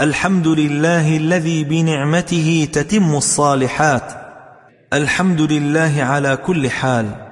الحمد لله الذي بنعمته تتم الصالحات. الحمد لله على كل حال.